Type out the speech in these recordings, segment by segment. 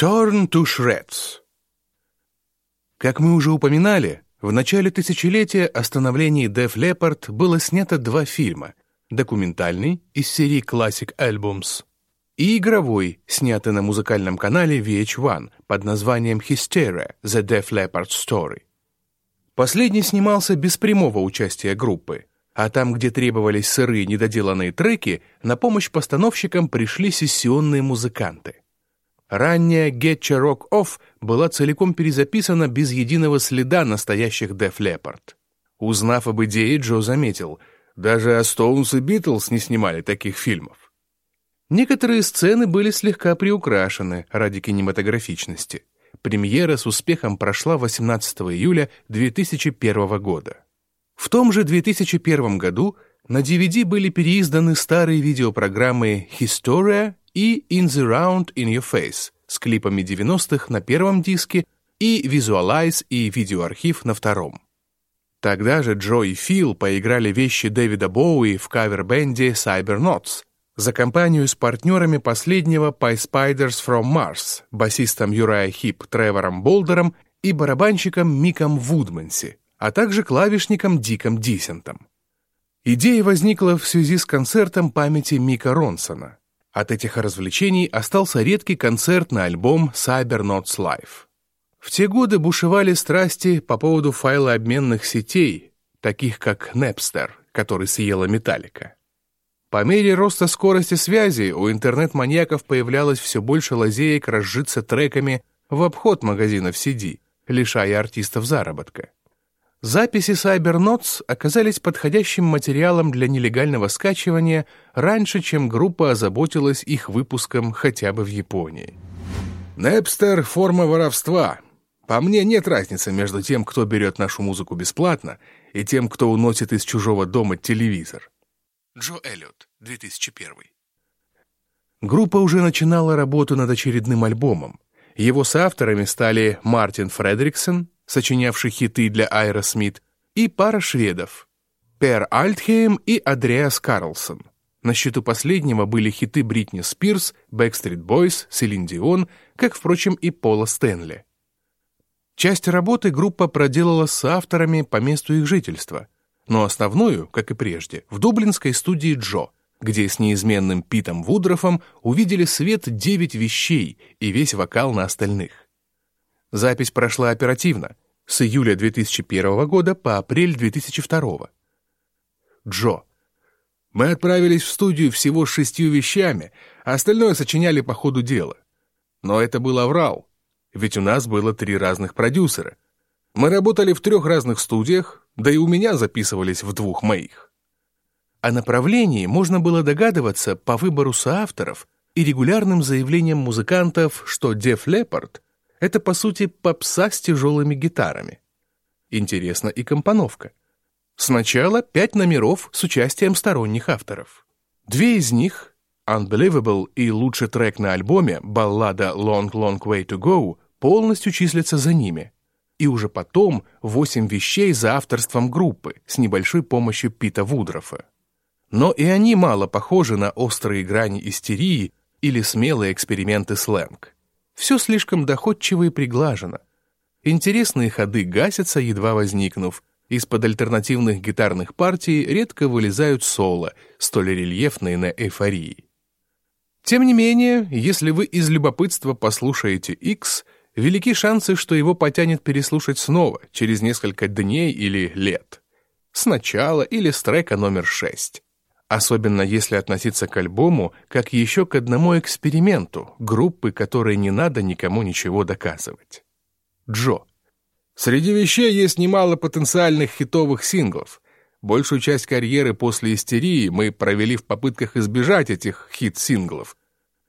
Torn to Shreds. Как мы уже упоминали, в начале тысячелетия о становлении Def Leppard было снято два фильма. Документальный из серии Classic Albums и игровой, снятый на музыкальном канале VH1 под названием Hysteria – The Def Leppard Story. Последний снимался без прямого участия группы, а там, где требовались сырые недоделанные треки, на помощь постановщикам пришли сессионные музыканты. Ранняя «Get Your Rock Off» была целиком перезаписана без единого следа настоящих Def Leppard. Узнав об идее, Джо заметил, даже Stones и Beatles не снимали таких фильмов. Некоторые сцены были слегка приукрашены ради кинематографичности. Премьера с успехом прошла 18 июля 2001 года. В том же 2001 году на DVD были переизданы старые видеопрограммы «Historia» и «In the Round in Your Face» с клипами 90-х на первом диске и «Visualize» и «Видеоархив» на втором. Тогда же Джо и Фил поиграли вещи Дэвида Боуи в кавер-бенде Cybernauts, за компанию с партнерами последнего Pie Spiders from Mars, басистом Юрая Хип Тревором Болдером и барабанщиком Миком Вудманси, а также клавишником Диком Дисентом. Идея возникла в связи с концертом памяти Мика Ронсона. От этих развлечений остался редкий концерт на альбом Cybernauts Live. В те годы бушевали страсти по поводу файлообменных сетей, таких как Napster, который съела Металлика. По мере роста скорости связи у интернет-маньяков появлялось все больше лазеек разжиться треками в обход магазинов CD, лишая артистов заработка. Записи Cybernotes оказались подходящим материалом для нелегального скачивания раньше, чем группа озаботилась их выпуском хотя бы в Японии. Napster — форма воровства. По мне нет разницы между тем, кто берет нашу музыку бесплатно, и тем, кто уносит из чужого дома телевизор. Джо Эллиот, 2001. Группа уже начинала работу над очередным альбомом. Его соавторами стали Мартин Фредриксон, сочинявший хиты для Айра Смит, и пара шведов — Пер Альтхейм и Андреас Карлсон. На счету последнего были хиты Бритни Спирс, Backstreet Boys, Селин Дион, как, впрочем, и Пола Стэнли. Часть работы группа проделала с авторами по месту их жительства — но основную, как и прежде, в дублинской студии Джо, где с неизменным Питом Вудрофом увидели свет девять вещей и весь вокал на остальных. Запись прошла оперативно, с июля 2001 года по апрель 2002. Джо. Мы отправились в студию всего с шестью вещами, а остальное сочиняли по ходу дела. Но это был аврал, ведь у нас было три разных продюсера. Мы работали в трех разных студиях, да и у меня записывались в двух моих. О направлении можно было догадываться по выбору соавторов и регулярным заявлениям музыкантов, что Деф Лепард — это, по сути, попса с тяжелыми гитарами. Интересна и компоновка. Сначала пять номеров с участием сторонних авторов. Две из них — Unbelievable и лучший трек на альбоме, баллада Long Long Way to Go, полностью числятся за ними — и уже потом восемь вещей за авторством группы с небольшой помощью Пита Вудрофа. Но и они мало похожи на острые грани истерии или смелые эксперименты сленг. Все слишком доходчиво и приглажено. Интересные ходы гасятся, едва возникнув. Из-под альтернативных гитарных партий редко вылезают соло, столь рельефные на эйфории. Тем не менее, если вы из любопытства послушаете X — велики шансы, что его потянет переслушать снова, через несколько дней или лет. Сначала или с трека номер шесть. Особенно если относиться к альбому как еще к одному эксперименту группы, которой не надо никому ничего доказывать. Джо. Среди вещей есть немало потенциальных хитовых синглов. Большую часть карьеры после истерии мы провели в попытках избежать этих хит-синглов,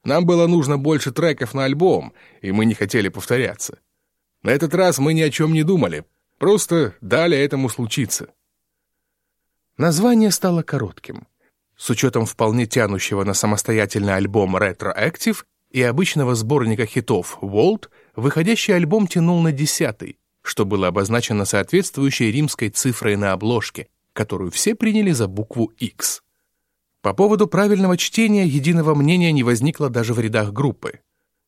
нам было нужно больше треков на альбом, и мы не хотели повторяться. На этот раз мы ни о чем не думали, просто дали этому случиться. Название стало коротким. С учетом вполне тянущего на самостоятельный альбом Retroactive и обычного сборника хитов World, выходящий альбом тянул на десятый, что было обозначено соответствующей римской цифрой на обложке, которую все приняли за букву X. По поводу правильного чтения единого мнения не возникло даже в рядах группы.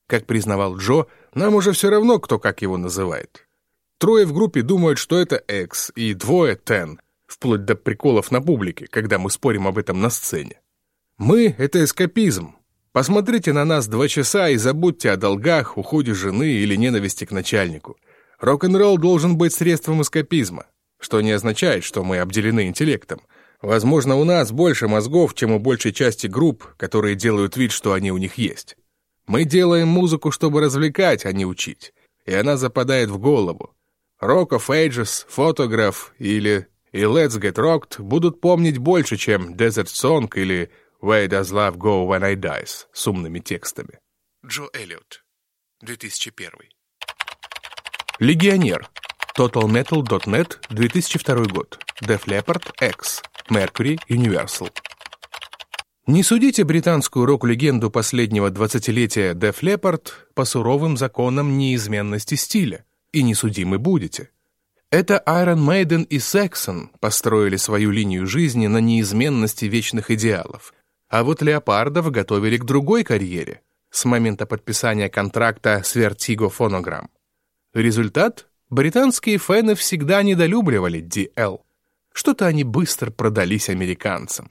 Как признавал Джо, нам уже все равно, кто как его называет. Трое в группе думают, что это X, и двое — Ten, вплоть до приколов на публике, когда мы спорим об этом на сцене. Мы — это эскапизм. Посмотрите на нас два часа и забудьте о долгах, уходе жены или ненависти к начальнику. Рок-н-ролл должен быть средством эскапизма, что не означает, что мы обделены интеллектом. Возможно, у нас больше мозгов, чем у большей части групп, которые делают вид, что они у них есть. Мы делаем музыку, чтобы развлекать, а не учить. И она западает в голову. Rock of Photograph или и Let's Get Rocked будут помнить больше, чем Desert Song или Where Does Love Go When I Dies с умными текстами. Джо Эллиот, 2001. Легионер. TotalMetal.net, 2002 год. Def Leppard X. Mercury Universal. Не судите британскую рок-легенду последнего двадцатилетия Def Leppard по суровым законам неизменности стиля, и не судимы будете. Это Iron Maiden и Saxon построили свою линию жизни на неизменности вечных идеалов, а вот Леопардов готовили к другой карьере с момента подписания контракта с Vertigo Phonogram. Результат? Британские фэны всегда недолюбливали DL. Что-то они быстро продались американцам.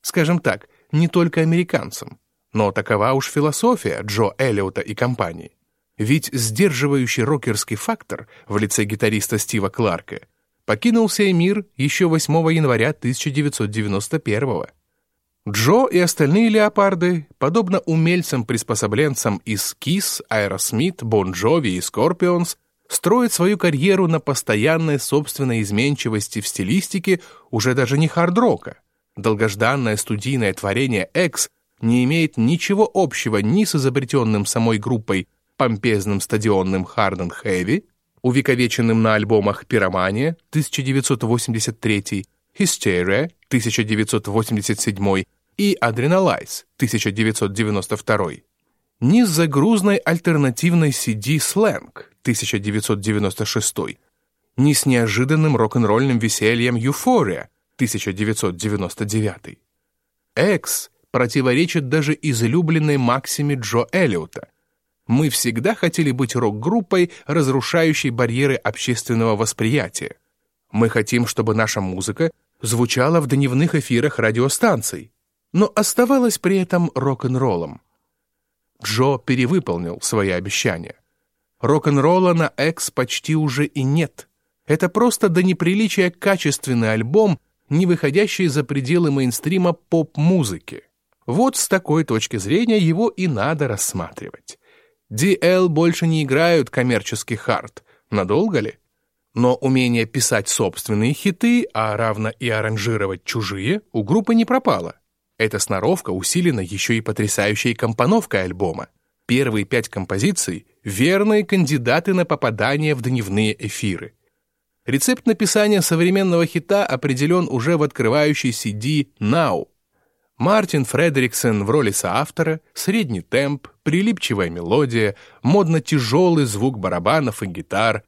Скажем так, не только американцам. Но такова уж философия Джо Эллиота и компании. Ведь сдерживающий рокерский фактор в лице гитариста Стива Кларка покинул сей мир еще 8 января 1991 -го. Джо и остальные леопарды, подобно умельцам-приспособленцам из Kiss, Aerosmith, Bon Jovi и Scorpions, строят свою карьеру на постоянной собственной изменчивости в стилистике уже даже не хард-рока, Долгожданное студийное творение X не имеет ничего общего ни с изобретенным самой группой помпезным стадионным and Heavy, увековеченным на альбомах «Пиромания» 1983, «Hysteria» 1987 и «Adrenalize» 1992, ни с загрузной альтернативной CD «Slang» 1996, ни с неожиданным рок-н-ролльным весельем «Euphoria» 1999. Экс противоречит даже излюбленной максиме Джо Эллиота. Мы всегда хотели быть рок-группой, разрушающей барьеры общественного восприятия. Мы хотим, чтобы наша музыка звучала в дневных эфирах радиостанций, но оставалась при этом рок-н-роллом. Джо перевыполнил свои обещания. Рок-н-ролла на Экс почти уже и нет. Это просто до неприличия качественный альбом — не выходящий за пределы мейнстрима поп-музыки. Вот с такой точки зрения его и надо рассматривать. DL больше не играют коммерческий хард. Надолго ли? Но умение писать собственные хиты, а равно и аранжировать чужие, у группы не пропало. Эта сноровка усилена еще и потрясающей компоновкой альбома. Первые пять композиций — верные кандидаты на попадание в дневные эфиры. Рецепт написания современного хита определен уже в открывающей CD «Now». Мартин Фредериксон в роли соавтора, средний темп, прилипчивая мелодия, модно-тяжелый звук барабанов и гитар.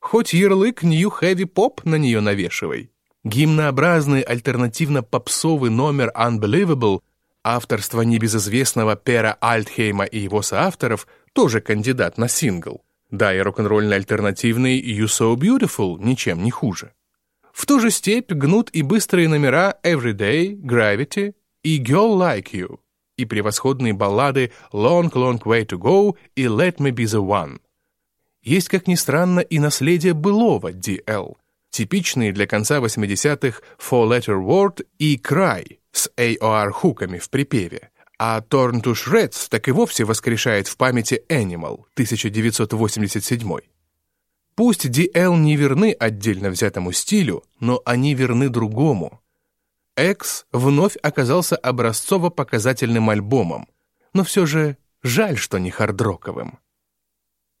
Хоть ярлык New Heavy Pop на нее навешивай. Гимнообразный альтернативно-попсовый номер Unbelievable, авторство небезызвестного Пера Альтхейма и его соавторов, тоже кандидат на сингл. Да, и рок-н-ролльный альтернативный «You So Beautiful» ничем не хуже. В ту же степь гнут и быстрые номера «Everyday», «Gravity» и «Girl Like You», и превосходные баллады «Long, Long Way To Go» и «Let Me Be The One». Есть, как ни странно, и наследие былого DL, типичные для конца 80-х «Four Letter Word» и «Cry» с AOR-хуками в припеве а Torn to Shreds так и вовсе воскрешает в памяти Animal 1987. Пусть DL не верны отдельно взятому стилю, но они верны другому. X вновь оказался образцово-показательным альбомом, но все же жаль, что не хардроковым.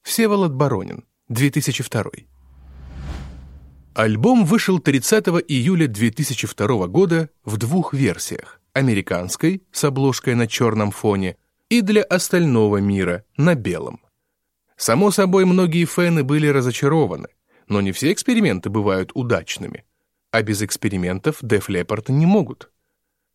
Всеволод Баронин, 2002. Альбом вышел 30 июля 2002 года в двух версиях американской с обложкой на черном фоне и для остального мира на белом. Само собой, многие фэны были разочарованы, но не все эксперименты бывают удачными, а без экспериментов Def Leppard не могут.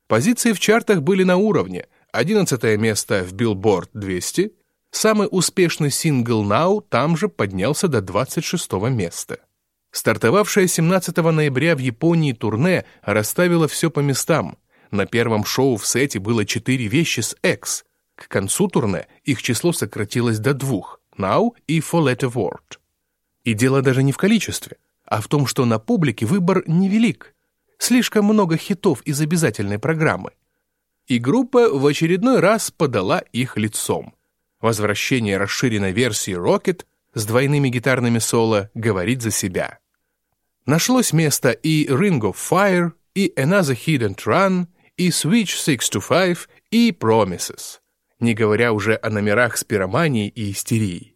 Позиции в чартах были на уровне 11 место в Billboard 200, Самый успешный сингл «Now» там же поднялся до 26 места. Стартовавшее 17 ноября в Японии турне расставило все по местам. На первом шоу в сете было четыре вещи с X. К концу турне их число сократилось до двух — «Now» и «For Letter Word». И дело даже не в количестве, а в том, что на публике выбор невелик. Слишком много хитов из обязательной программы. И группа в очередной раз подала их лицом. Возвращение расширенной версии Rocket с двойными гитарными соло говорит за себя. Нашлось место и Ring of Fire, и Another Hidden Run, и Switch 6 to 5, и Promises, не говоря уже о номерах с пироманией и истерией.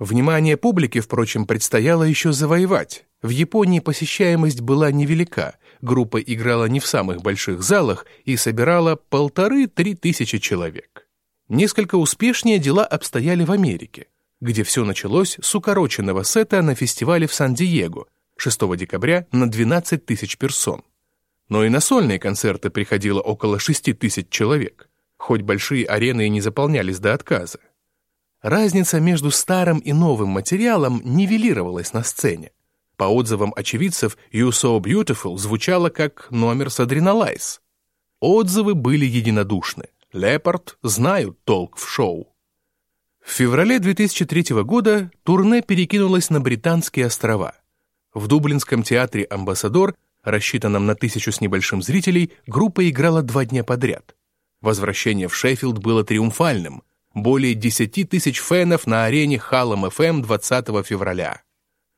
Внимание публики, впрочем, предстояло еще завоевать. В Японии посещаемость была невелика, группа играла не в самых больших залах и собирала полторы-три тысячи человек. Несколько успешнее дела обстояли в Америке, где все началось с укороченного сета на фестивале в Сан-Диего 6 декабря на 12 тысяч персон. Но и на сольные концерты приходило около 6 тысяч человек, хоть большие арены и не заполнялись до отказа. Разница между старым и новым материалом нивелировалась на сцене. По отзывам очевидцев, «You So Beautiful» звучало как номер с Adrenalize. Отзывы были единодушны. Лепард знают толк в шоу. В феврале 2003 года турне перекинулось на Британские острова. В Дублинском театре «Амбассадор», рассчитанном на тысячу с небольшим зрителей, группа играла два дня подряд. Возвращение в Шеффилд было триумфальным более 10 тысяч фенов на арене Халлом FM 20 февраля.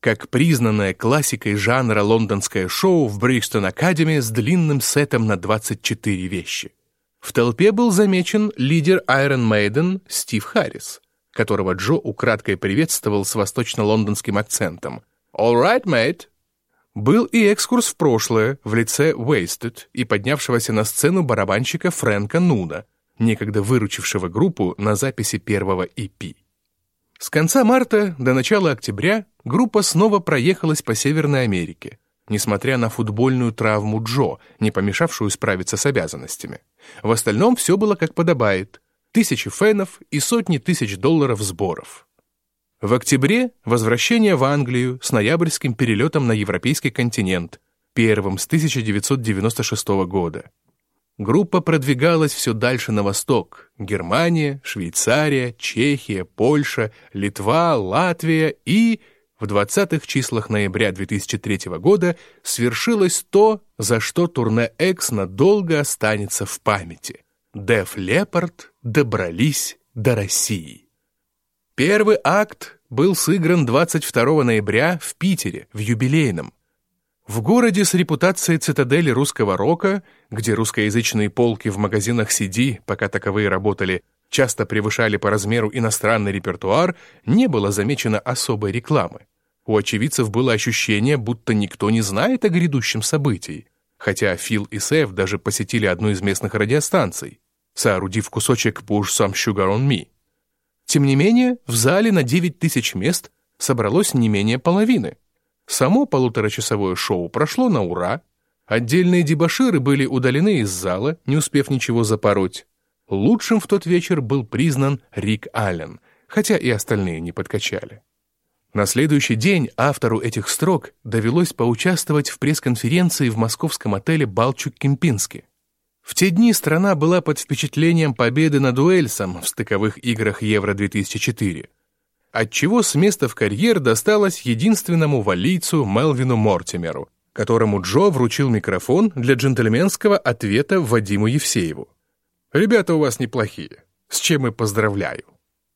Как признанная классикой жанра лондонское шоу в Бристон Академи с длинным сетом на 24 вещи. В толпе был замечен лидер Iron Maiden Стив Харрис, которого Джо украдкой приветствовал с восточно-лондонским акцентом. «All right, mate!» Был и экскурс в прошлое в лице Wasted и поднявшегося на сцену барабанщика Фрэнка Нуна, некогда выручившего группу на записи первого EP. С конца марта до начала октября группа снова проехалась по Северной Америке, несмотря на футбольную травму Джо, не помешавшую справиться с обязанностями. В остальном все было как подобает. Тысячи фенов и сотни тысяч долларов сборов. В октябре возвращение в Англию с ноябрьским перелетом на европейский континент, первым с 1996 года. Группа продвигалась все дальше на восток. Германия, Швейцария, Чехия, Польша, Литва, Латвия и... В 20-х числах ноября 2003 года свершилось то, за что турне X надолго останется в памяти. Деф Лепард добрались до России. Первый акт был сыгран 22 ноября в Питере, в юбилейном. В городе с репутацией цитадели русского рока, где русскоязычные полки в магазинах CD, пока таковые работали, часто превышали по размеру иностранный репертуар, не было замечено особой рекламы. У очевидцев было ощущение, будто никто не знает о грядущем событии, хотя Фил и Сэв даже посетили одну из местных радиостанций, соорудив кусочек «Push some sugar on me». Тем не менее, в зале на 9 тысяч мест собралось не менее половины. Само полуторачасовое шоу прошло на ура. Отдельные дебоширы были удалены из зала, не успев ничего запороть. Лучшим в тот вечер был признан Рик Аллен, хотя и остальные не подкачали. На следующий день автору этих строк довелось поучаствовать в пресс-конференции в московском отеле «Балчук-Кемпински». В те дни страна была под впечатлением победы над Уэльсом в стыковых играх Евро-2004 отчего с места в карьер досталось единственному валийцу Мелвину Мортимеру, которому Джо вручил микрофон для джентльменского ответа Вадиму Евсееву. «Ребята у вас неплохие, с чем и поздравляю».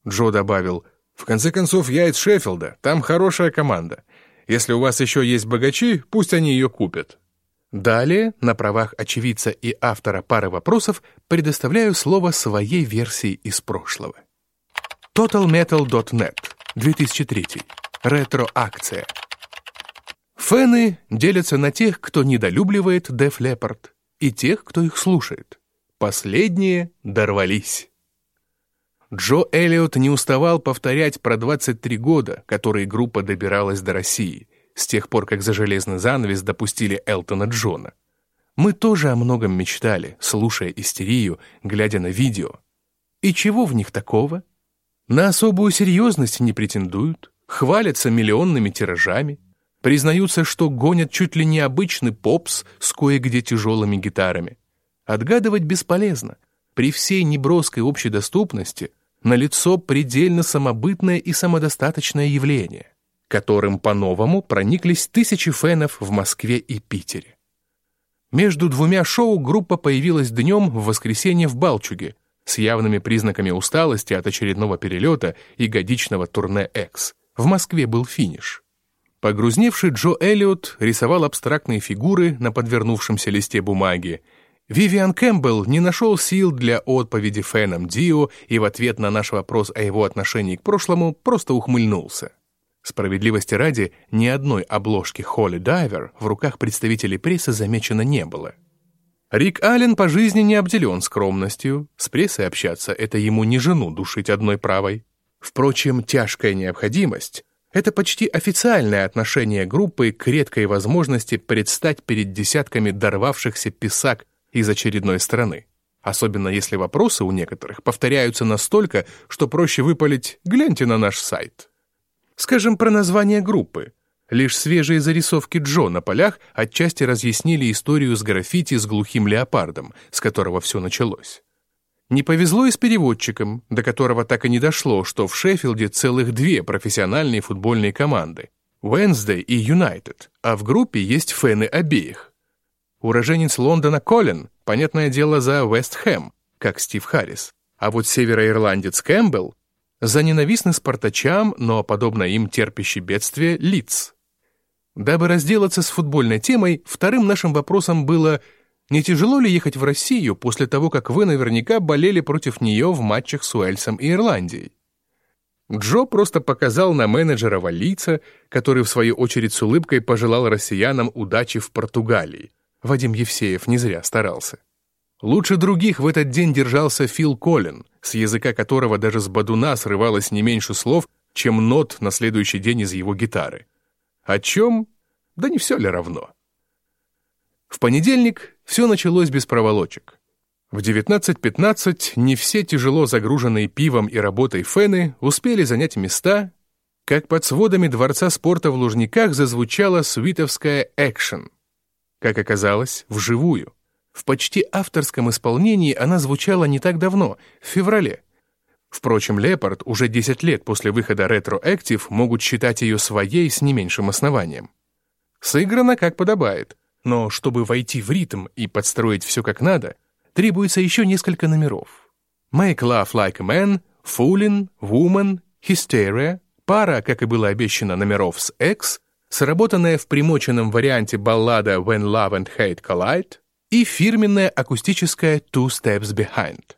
Джо добавил, «В конце концов, я из Шеффилда, там хорошая команда. Если у вас еще есть богачи, пусть они ее купят». Далее, на правах очевидца и автора пары вопросов, предоставляю слово своей версии из прошлого. TotalMetal.net, 2003. Ретро-акция. Фэны делятся на тех, кто недолюбливает Def Leppard, и тех, кто их слушает. Последние дорвались. Джо Эллиот не уставал повторять про 23 года, которые группа добиралась до России, с тех пор, как за железный занавес допустили Элтона Джона. Мы тоже о многом мечтали, слушая истерию, глядя на видео. И чего в них такого? На особую серьезность не претендуют, хвалятся миллионными тиражами, признаются, что гонят чуть ли не обычный попс с кое-где тяжелыми гитарами. Отгадывать бесполезно. При всей неброской общей доступности налицо предельно самобытное и самодостаточное явление, которым по-новому прониклись тысячи фенов в Москве и Питере. Между двумя шоу группа появилась днем в воскресенье в Балчуге с явными признаками усталости от очередного перелета и годичного турне «Экс». В Москве был финиш. Погрузневший Джо Эллиот рисовал абстрактные фигуры на подвернувшемся листе бумаги. Вивиан Кэмпбелл не нашел сил для отповеди фенам Дио и в ответ на наш вопрос о его отношении к прошлому просто ухмыльнулся. Справедливости ради, ни одной обложки Холли Дайвер в руках представителей прессы замечено не было. Рик Аллен по жизни не обделен скромностью, с прессой общаться — это ему не жену душить одной правой. Впрочем, тяжкая необходимость — это почти официальное отношение группы к редкой возможности предстать перед десятками дорвавшихся писак из очередной страны. Особенно если вопросы у некоторых повторяются настолько, что проще выпалить «гляньте на наш сайт». Скажем про название группы. Лишь свежие зарисовки Джо на полях отчасти разъяснили историю с граффити с глухим леопардом, с которого все началось. Не повезло и с переводчиком, до которого так и не дошло, что в Шеффилде целых две профессиональные футбольные команды — Wednesday и United, а в группе есть фэны обеих. Уроженец Лондона Колин, понятное дело, за Вест Хэм, как Стив Харрис, а вот североирландец Кэмпбелл за ненавистный спартачам, но, подобно им, терпящий бедствие, лиц. Дабы разделаться с футбольной темой, вторым нашим вопросом было, не тяжело ли ехать в Россию после того, как вы наверняка болели против нее в матчах с Уэльсом и Ирландией? Джо просто показал на менеджера валийца, который в свою очередь с улыбкой пожелал россиянам удачи в Португалии. Вадим Евсеев не зря старался. Лучше других в этот день держался Фил Коллин, с языка которого даже с бадуна срывалось не меньше слов, чем нот на следующий день из его гитары. О чем? Да не все ли равно? В понедельник все началось без проволочек. В 19.15 не все тяжело загруженные пивом и работой фены успели занять места, как под сводами Дворца спорта в Лужниках зазвучала свитовская «Экшен». Как оказалось, вживую. В почти авторском исполнении она звучала не так давно, в феврале. Впрочем, Лепард уже 10 лет после выхода ретро-актив могут считать ее своей с не меньшим основанием. Сыграно как подобает, но чтобы войти в ритм и подстроить все как надо, требуется еще несколько номеров. Make Love Like a Man, Fooling, Woman, Hysteria, пара, как и было обещано, номеров с X, сработанная в примоченном варианте баллада When Love and Hate Collide, и фирменная акустическая Two Steps Behind.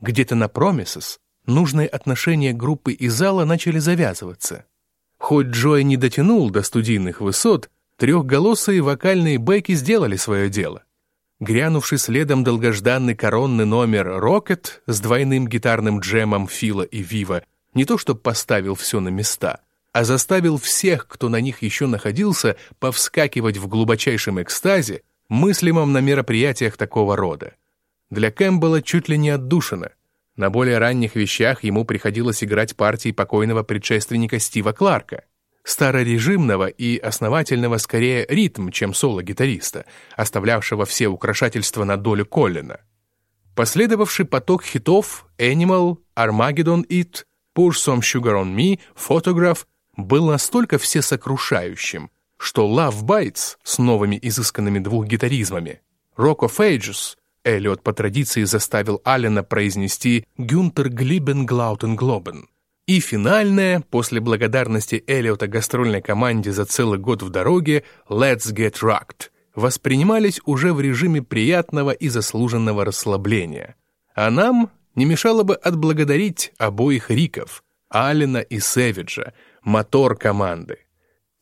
Где-то на Promises нужные отношения группы и зала начали завязываться. Хоть Джой не дотянул до студийных высот, трехголосые вокальные бэки сделали свое дело. Грянувший следом долгожданный коронный номер «Рокет» с двойным гитарным джемом Фила и Вива не то что поставил все на места, а заставил всех, кто на них еще находился, повскакивать в глубочайшем экстазе, мыслимом на мероприятиях такого рода. Для Кэмпбелла чуть ли не отдушина. На более ранних вещах ему приходилось играть партии покойного предшественника Стива Кларка, старорежимного и основательного скорее ритм, чем соло-гитариста, оставлявшего все украшательства на долю Коллина. Последовавший поток хитов «Animal», «Armageddon It», «Pour Some Sugar On Me», «Photograph» был настолько всесокрушающим, что Love Bites с новыми изысканными двухгитаризмами, Rock of Ages, Эллиот по традиции заставил Аллена произнести «Гюнтер Глибен Глаутен Глобен», и финальная, после благодарности Эллиота гастрольной команде за целый год в дороге, «Let's Get Rocked», воспринимались уже в режиме приятного и заслуженного расслабления. А нам не мешало бы отблагодарить обоих Риков, Аллена и Сэвиджа, мотор команды.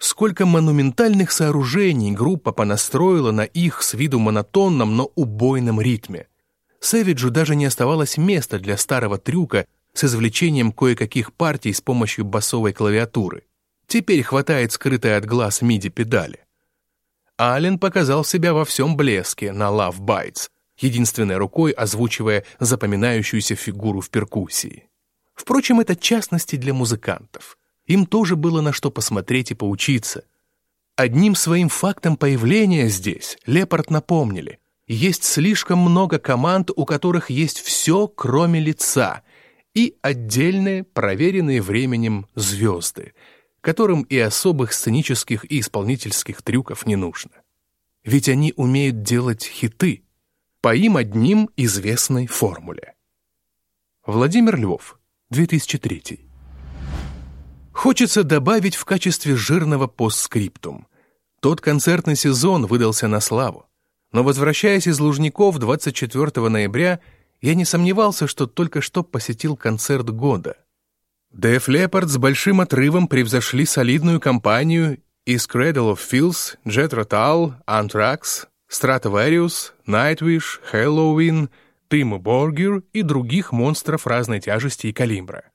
Сколько монументальных сооружений группа понастроила на их с виду монотонном, но убойном ритме. Сэвиджу даже не оставалось места для старого трюка с извлечением кое-каких партий с помощью басовой клавиатуры. Теперь хватает скрытой от глаз MIDI-педали. Аллен показал себя во всем блеске на Love Bites, единственной рукой озвучивая запоминающуюся фигуру в перкуссии. Впрочем, это частности для музыкантов. Им тоже было на что посмотреть и поучиться. Одним своим фактом появления здесь Лепард напомнили. Есть слишком много команд, у которых есть все, кроме лица, и отдельные, проверенные временем звезды, которым и особых сценических и исполнительских трюков не нужно. Ведь они умеют делать хиты по им одним известной формуле. Владимир Львов, 2003 Хочется добавить в качестве жирного постскриптум. Тот концертный сезон выдался на славу. Но возвращаясь из Лужников 24 ноября, я не сомневался, что только что посетил концерт года. Def Leppard с большим отрывом превзошли солидную компанию из Cradle of Filth, Jet Rotal, Anthrax, Stratovarius, Nightwish, Halloween, Timo Borgir и других монстров разной тяжести и калибра.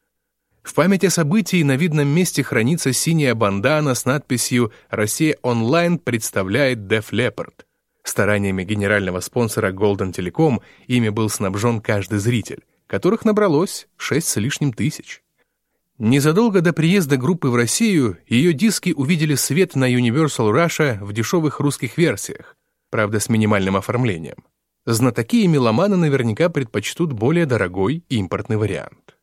В память о событии на видном месте хранится синяя бандана с надписью «Россия онлайн представляет Def Leppard». Стараниями генерального спонсора Golden Telecom ими был снабжен каждый зритель, которых набралось шесть с лишним тысяч. Незадолго до приезда группы в Россию ее диски увидели свет на Universal Russia в дешевых русских версиях, правда с минимальным оформлением. Знатоки и меломаны наверняка предпочтут более дорогой импортный вариант.